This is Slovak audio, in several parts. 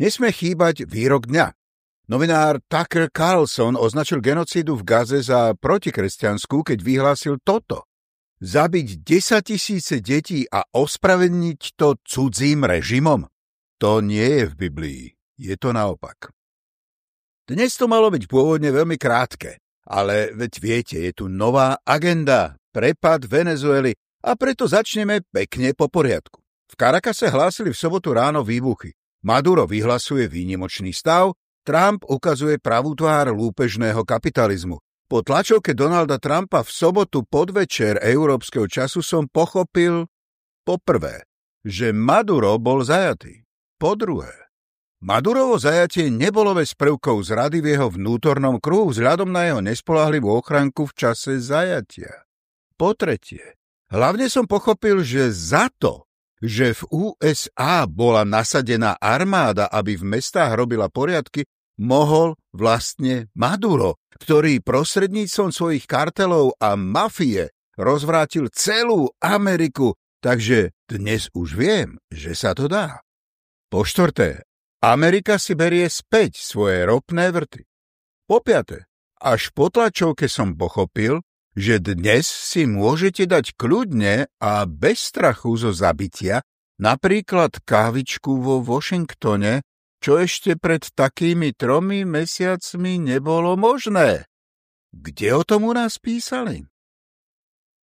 Nesmie chýbať výrok dňa. Novinár Tucker Carlson označil genocídu v Gaze za protikresťanskú, keď vyhlásil toto. Zabiť 10 tisíce detí a ospravedniť to cudzím režimom? To nie je v Biblii. Je to naopak. Dnes to malo byť pôvodne veľmi krátke, ale veď viete, je tu nová agenda, prepad Venezuely a preto začneme pekne po poriadku. V Karakase hlásili v sobotu ráno výbuchy. Maduro vyhlasuje výnimočný stav, Trump ukazuje pravú tvár lúpežného kapitalizmu. Po tlačovke Donalda Trumpa v sobotu podvečer európskeho času som pochopil poprvé, že Maduro bol zajatý. Po druhé, Madurovo zajatie nebolo bez prvkov zrady v jeho vnútornom kruhu vzhľadom na jeho nespolahlivú ochranku v čase zajatia. Po tretie, hlavne som pochopil, že za to, že v USA bola nasadená armáda, aby v mestách robila poriadky, mohol vlastne Maduro, ktorý prostredníctvom svojich kartelov a mafie rozvrátil celú Ameriku, takže dnes už viem, že sa to dá. Po štvrté, Amerika si berie späť svoje ropné vrty. Po piaté, až po tlačovke som pochopil, že dnes si môžete dať kľudne a bez strachu zo zabitia napríklad kávičku vo Washingtone, čo ešte pred takými tromi mesiacmi nebolo možné. Kde o tom u nás písali?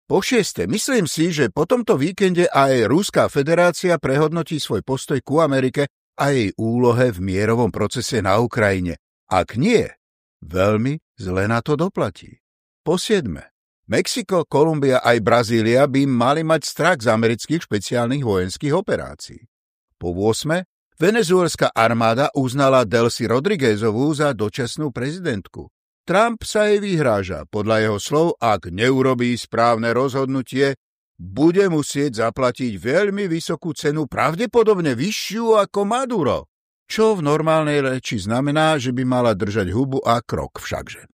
Po šieste, myslím si, že po tomto víkende aj Ruská federácia prehodnotí svoj postoj ku Amerike a jej úlohe v mierovom procese na Ukrajine. Ak nie, veľmi zle na to doplatí. Po siedme, Mexiko, Kolumbia aj Brazília by mali mať strach z amerických špeciálnych vojenských operácií. Po 8. Venezuelská armáda uznala Delcy Rodriguezovú za dočasnú prezidentku. Trump sa jej vyhráža. Podľa jeho slov, ak neurobí správne rozhodnutie, bude musieť zaplatiť veľmi vysokú cenu, pravdepodobne vyššiu ako Maduro. Čo v normálnej reči znamená, že by mala držať hubu a krok všakže.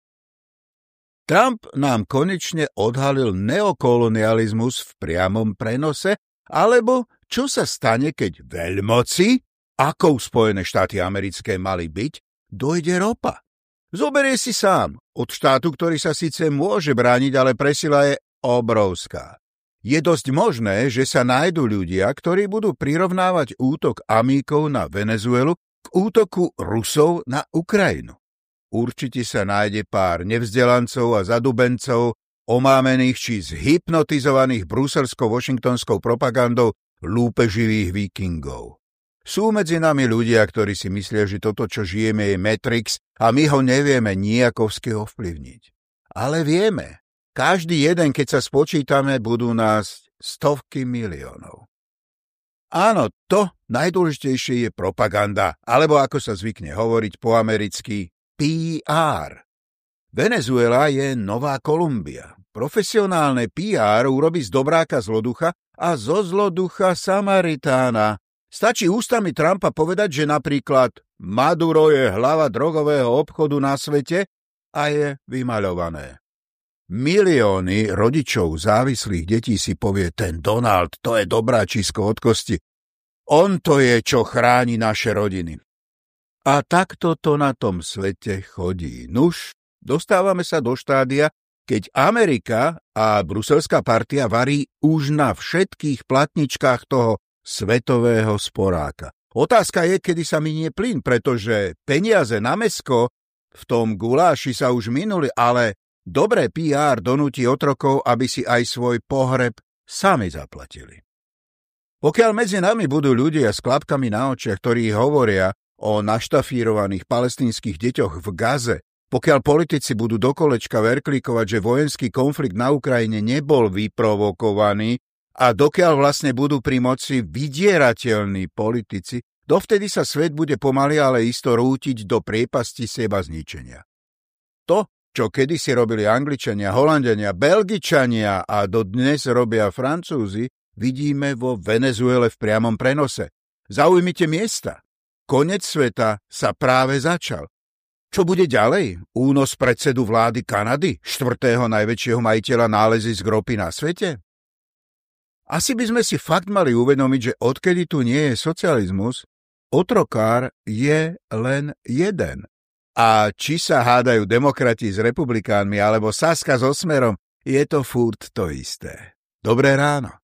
Trump nám konečne odhalil neokolonializmus v priamom prenose, alebo čo sa stane, keď veľmoci, ako Spojené štáty americké mali byť, dojde ropa. Zoberie si sám, od štátu, ktorý sa síce môže brániť, ale presila je obrovská. Je dosť možné, že sa nájdú ľudia, ktorí budú prirovnávať útok Amíkov na Venezuelu k útoku Rusov na Ukrajinu. Určite sa nájde pár nevzdelancov a zadubencov, omámených či zhypnotizovaných bruselskou-washingtonskou propagandou lúpeživých vikingov. Sú medzi nami ľudia, ktorí si myslia, že toto, čo žijeme, je Matrix a my ho nevieme nijakovsky ovplyvniť. Ale vieme. Každý jeden, keď sa spočítame, budú nás stovky miliónov. Áno, to najdôležitejšie je propaganda, alebo ako sa zvykne hovoriť po americky, PR. Venezuela je nová Kolumbia. Profesionálne PR urobí z dobráka zloducha a zo zloducha Samaritána. Stačí ústami Trumpa povedať, že napríklad Maduro je hlava drogového obchodu na svete a je vymaľované. Milióny rodičov závislých detí si povie, ten Donald, to je dobráčisko od kosti. On to je, čo chráni naše rodiny. A takto to na tom svete chodí. Nuž, dostávame sa do štádia, keď Amerika a bruselská partia varí už na všetkých platničkách toho svetového sporáka. Otázka je, kedy sa minie plyn, pretože peniaze na mesko v tom guláši sa už minuli, ale dobré PR donúti otrokov, aby si aj svoj pohreb sami zaplatili. Pokiaľ medzi nami budú ľudia s klapkami na očiach, ktorí hovoria, o naštafírovaných palestínskych deťoch v Gaze, pokiaľ politici budú dokolečka verklíkovať, že vojenský konflikt na Ukrajine nebol vyprovokovaný a dokiaľ vlastne budú pri moci vydierateľní politici, Dovtedy sa svet bude pomaly ale isto rútiť do priepasti seba zničenia. To, čo kedysi robili Angličania, Holandania, Belgičania a dodnes robia Francúzi, vidíme vo Venezuele v priamom prenose. Zaujmite miesta. Konec sveta sa práve začal. Čo bude ďalej? Únos predsedu vlády Kanady, štvrtého najväčšieho majiteľa nálezy z gropy na svete? Asi by sme si fakt mali uvedomiť, že odkedy tu nie je socializmus, otrokár je len jeden. A či sa hádajú demokrati s republikánmi alebo Saska so Smerom, je to furt to isté. Dobré ráno.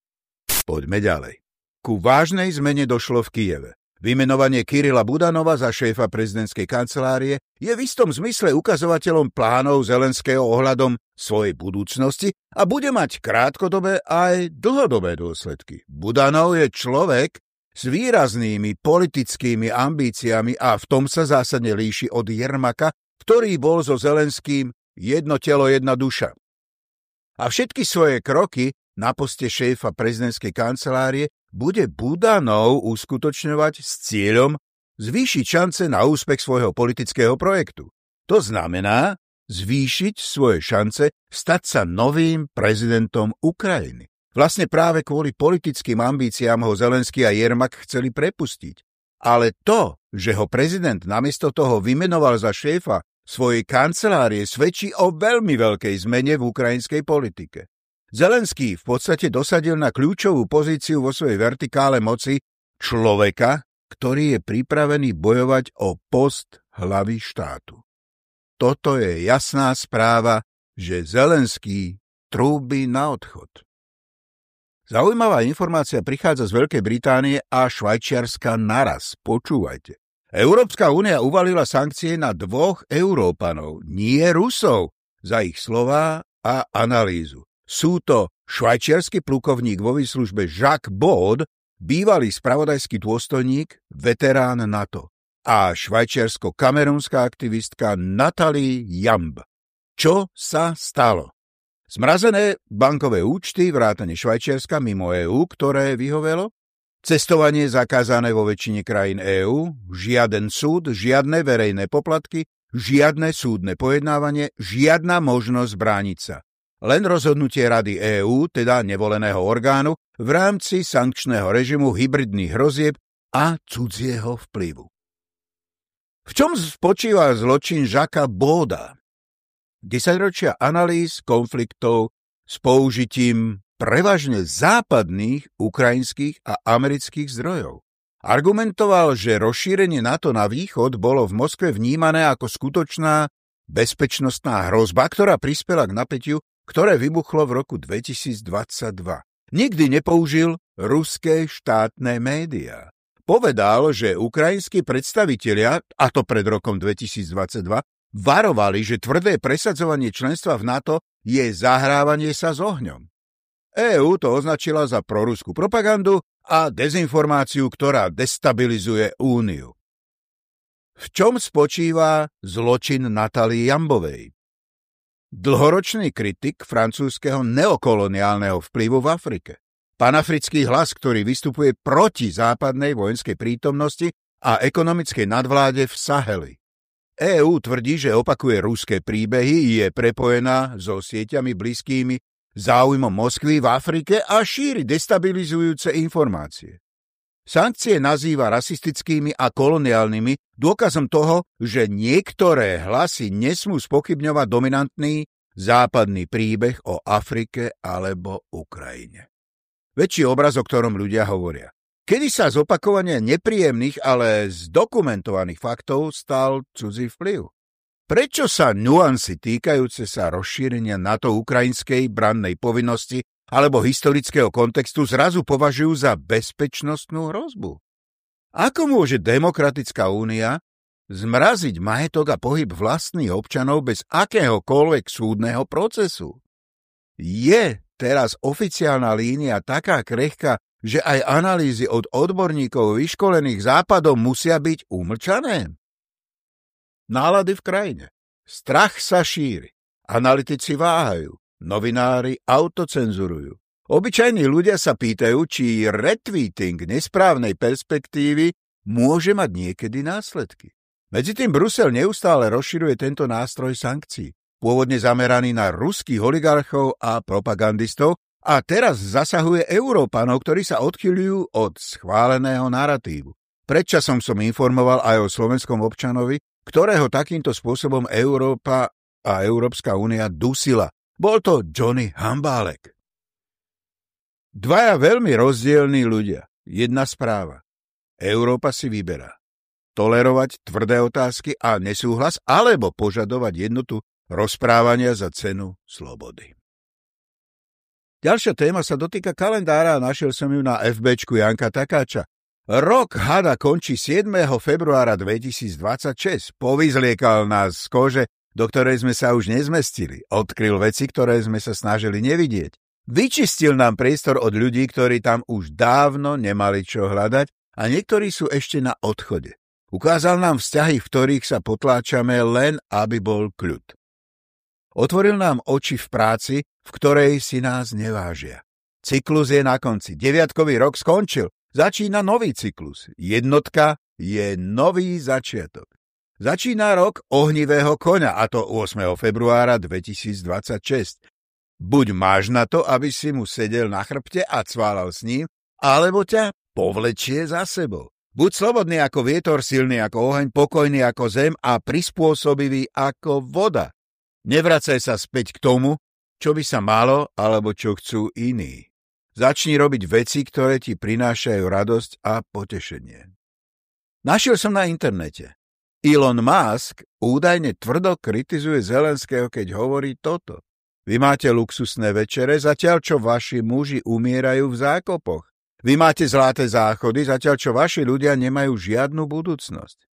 Poďme ďalej. Ku vážnej zmene došlo v Kieve. Vymenovanie Kirila Budanova za šéfa prezidentskej kancelárie je v istom zmysle ukazovateľom plánov Zelenského ohľadom svojej budúcnosti a bude mať krátkodobé aj dlhodobé dôsledky. Budanov je človek s výraznými politickými ambíciami a v tom sa zásadne líši od Jermaka, ktorý bol so Zelenským jedno telo, jedna duša. A všetky svoje kroky na poste šéfa prezidentskej kancelárie bude Budanov uskutočňovať s cieľom zvýšiť šance na úspech svojho politického projektu. To znamená zvýšiť svoje šance stať sa novým prezidentom Ukrajiny. Vlastne práve kvôli politickým ambíciám ho Zelenský a Jermak chceli prepustiť. Ale to, že ho prezident namiesto toho vymenoval za šéfa svojej kancelárie, svedčí o veľmi veľkej zmene v ukrajinskej politike. Zelenský v podstate dosadil na kľúčovú pozíciu vo svojej vertikále moci človeka, ktorý je pripravený bojovať o post hlavy štátu. Toto je jasná správa, že Zelenský trúbi na odchod. Zaujímavá informácia prichádza z Veľkej Británie a Švajčiarska naraz. Počúvajte. Európska únia uvalila sankcie na dvoch Európanov, nie Rusov, za ich slová a analýzu. Sú to švajčiarsky plukovník vo výslužbe Jacques Baud, bývalý spravodajský dôstojník, veterán NATO a švajčiarsko-kamerúnska aktivistka Natalie Jamb. Čo sa stalo? Zmrazené bankové účty, vrátane Švajčiarska mimo EÚ, ktoré vyhovelo, cestovanie zakázané vo väčšine krajín EÚ, žiaden súd, žiadne verejné poplatky, žiadne súdne pojednávanie, žiadna možnosť brániť sa len rozhodnutie Rady EÚ, teda nevoleného orgánu, v rámci sankčného režimu hybridných hrozieb a cudzieho vplyvu. V čom spočíva zločin Žaka Bóda? Desaťročia analýz konfliktov s použitím prevažne západných ukrajinských a amerických zdrojov. Argumentoval, že rozšírenie NATO na východ bolo v Moskve vnímané ako skutočná bezpečnostná hrozba, ktorá prispela k napätiu ktoré vybuchlo v roku 2022. Nikdy nepoužil ruské štátne médiá. Povedal, že ukrajinskí predstavitelia, a to pred rokom 2022, varovali, že tvrdé presadzovanie členstva v NATO je zahrávanie sa s ohňom. EÚ to označila za proruskú propagandu a dezinformáciu, ktorá destabilizuje Úniu. V čom spočíva zločin Natalii Jambovej? Dlhoročný kritik francúzského neokoloniálneho vplyvu v Afrike. Panafrický hlas, ktorý vystupuje proti západnej vojenskej prítomnosti a ekonomickej nadvláde v Saheli. EÚ tvrdí, že opakuje ruské príbehy, je prepojená so sieťami blízkými záujmom Moskvy v Afrike a šíri destabilizujúce informácie. Sankcie nazýva rasistickými a koloniálnymi dôkazom toho, že niektoré hlasy nesmú spochybňovať dominantný západný príbeh o Afrike alebo Ukrajine. Väčší obraz, o ktorom ľudia hovoria. Kedy sa z opakovania nepríjemných, ale zdokumentovaných faktov stal cudzí vplyv? Prečo sa nuancy týkajúce sa rozšírenia NATO ukrajinskej brannej povinnosti alebo historického kontextu zrazu považujú za bezpečnostnú hrozbu. Ako môže Demokratická únia zmraziť majetok a pohyb vlastných občanov bez akéhokoľvek súdneho procesu? Je teraz oficiálna línia taká krehka, že aj analýzy od odborníkov vyškolených západom musia byť umlčané? Nálady v krajine. Strach sa šíri. Analytici váhajú. Novinári autocenzurujú. Obyčajní ľudia sa pýtajú, či retweeting nesprávnej perspektívy môže mať niekedy následky. Medzi tým Brusel neustále rozširuje tento nástroj sankcií, pôvodne zameraný na ruských oligarchov a propagandistov, a teraz zasahuje Európanov, ktorí sa odchyľujú od schváleného narratívu. Predčasom som informoval aj o slovenskom občanovi, ktorého takýmto spôsobom Európa a Európska únia dusila. Bol to Johnny Hambálek. Dvaja veľmi rozdielní ľudia. Jedna správa. Európa si vyberá. Tolerovať tvrdé otázky a nesúhlas, alebo požadovať jednotu rozprávania za cenu slobody. Ďalšia téma sa dotýka kalendára a našiel som ju na FBčku Janka Takáča. Rok hada končí 7. februára 2026. Povyzliekal nás z kože, do ktorej sme sa už nezmestili. Odkryl veci, ktoré sme sa snažili nevidieť. Vyčistil nám priestor od ľudí, ktorí tam už dávno nemali čo hľadať a niektorí sú ešte na odchode. Ukázal nám vzťahy, v ktorých sa potláčame len, aby bol kľud. Otvoril nám oči v práci, v ktorej si nás nevážia. Cyklus je na konci. Deviatkový rok skončil. Začína nový cyklus. Jednotka je nový začiatok. Začína rok ohnivého koňa, a to 8. februára 2026. Buď máš na to, aby si mu sedel na chrbte a cválal s ním, alebo ťa povlečie za sebou. Buď slobodný ako vietor, silný ako oheň, pokojný ako zem a prispôsobivý ako voda. Nevracaj sa späť k tomu, čo by sa malo alebo čo chcú iní. Začni robiť veci, ktoré ti prinášajú radosť a potešenie. Našiel som na internete. Elon Musk údajne tvrdo kritizuje Zelenského, keď hovorí toto. Vy máte luxusné večere, zatiaľ čo vaši muži umierajú v zákopoch. Vy máte zlaté záchody, zatiaľ čo vaši ľudia nemajú žiadnu budúcnosť.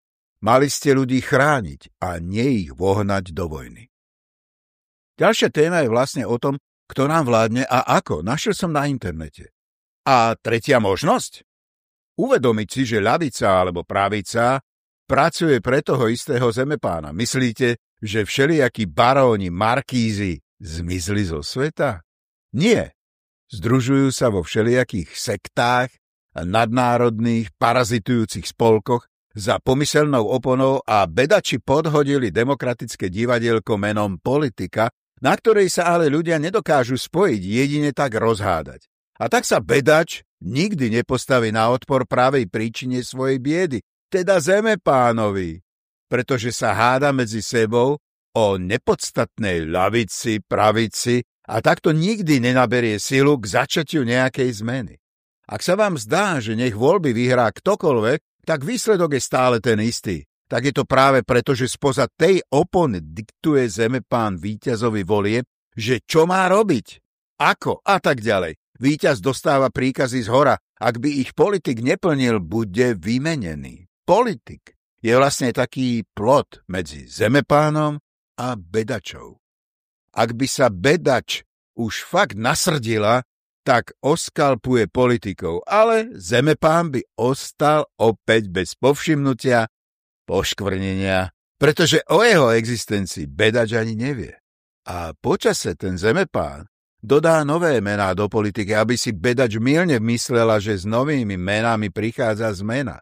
Mali ste ľudí chrániť a nie ich vohnať do vojny. Ďalšia téma je vlastne o tom, kto nám vládne a ako. Našiel som na internete. A tretia možnosť? Uvedomiť si, že ľavica alebo pravica pracuje pre toho istého zemepána. Myslíte, že všelijakí baróni, markízy zmizli zo sveta? Nie. Združujú sa vo všelijakých sektách nadnárodných parazitujúcich spolkoch za pomyselnou oponou a bedači podhodili demokratické divadielko menom politika, na ktorej sa ale ľudia nedokážu spojiť, jedine tak rozhádať. A tak sa bedač nikdy nepostaví na odpor pravej príčine svojej biedy, teda zeme pánovi, pretože sa háda medzi sebou o nepodstatnej lavici, pravici a takto nikdy nenaberie silu k začatiu nejakej zmeny. Ak sa vám zdá, že nech voľby vyhrá ktokoľvek, tak výsledok je stále ten istý tak je to práve preto, že spoza tej opony diktuje pán víťazovi volie, že čo má robiť, ako a tak ďalej. Víťaz dostáva príkazy z hora. Ak by ich politik neplnil, bude vymenený. Politik je vlastne taký plot medzi zemepánom a bedačou. Ak by sa bedač už fakt nasrdila, tak oskalpuje politikov, ale zemepán by ostal opäť bez povšimnutia poškvrnenia, pretože o jeho existencii bedač ani nevie. A počase ten zemepán dodá nové mená do politiky, aby si bedač milne myslela, že s novými menami prichádza zmena.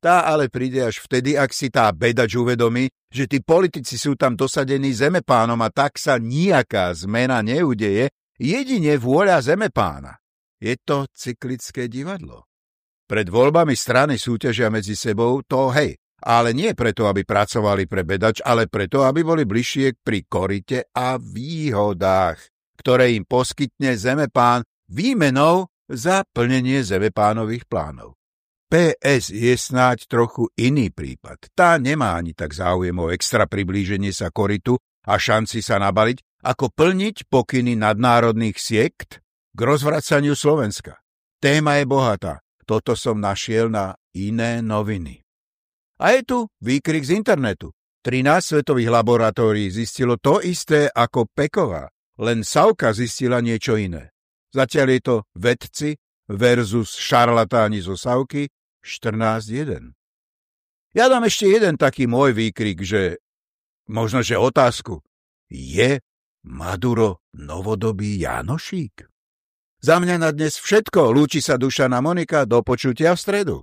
Tá ale príde až vtedy, ak si tá bedač uvedomí, že tí politici sú tam dosadení zemepánom a tak sa nejaká zmena neudeje, jedine vôľa zemepána. Je to cyklické divadlo. Pred voľbami strany súťažia medzi sebou, to hej, ale nie preto, aby pracovali pre bedač, ale preto, aby boli bližšie pri korite a výhodách, ktoré im poskytne zemepán výmenou za plnenie zemepánových plánov. PS je snáď trochu iný prípad. Tá nemá ani tak záujem o extra priblíženie sa koritu a šanci sa nabaliť, ako plniť pokyny nadnárodných siekt k rozvracaniu Slovenska. Téma je bohatá. Toto som našiel na iné noviny. A je tu výkrik z internetu. 13 svetových laboratórií zistilo to isté ako Peková, len Sauka zistila niečo iné. Zatiaľ je to vedci versus šarlatáni zo Sauky 14.1. Ja dám ešte jeden taký môj výkrik, že možno, že otázku. Je Maduro novodobý Janošík? Za mňa na dnes všetko. Lúči sa duša na Monika. Do počutia v stredu.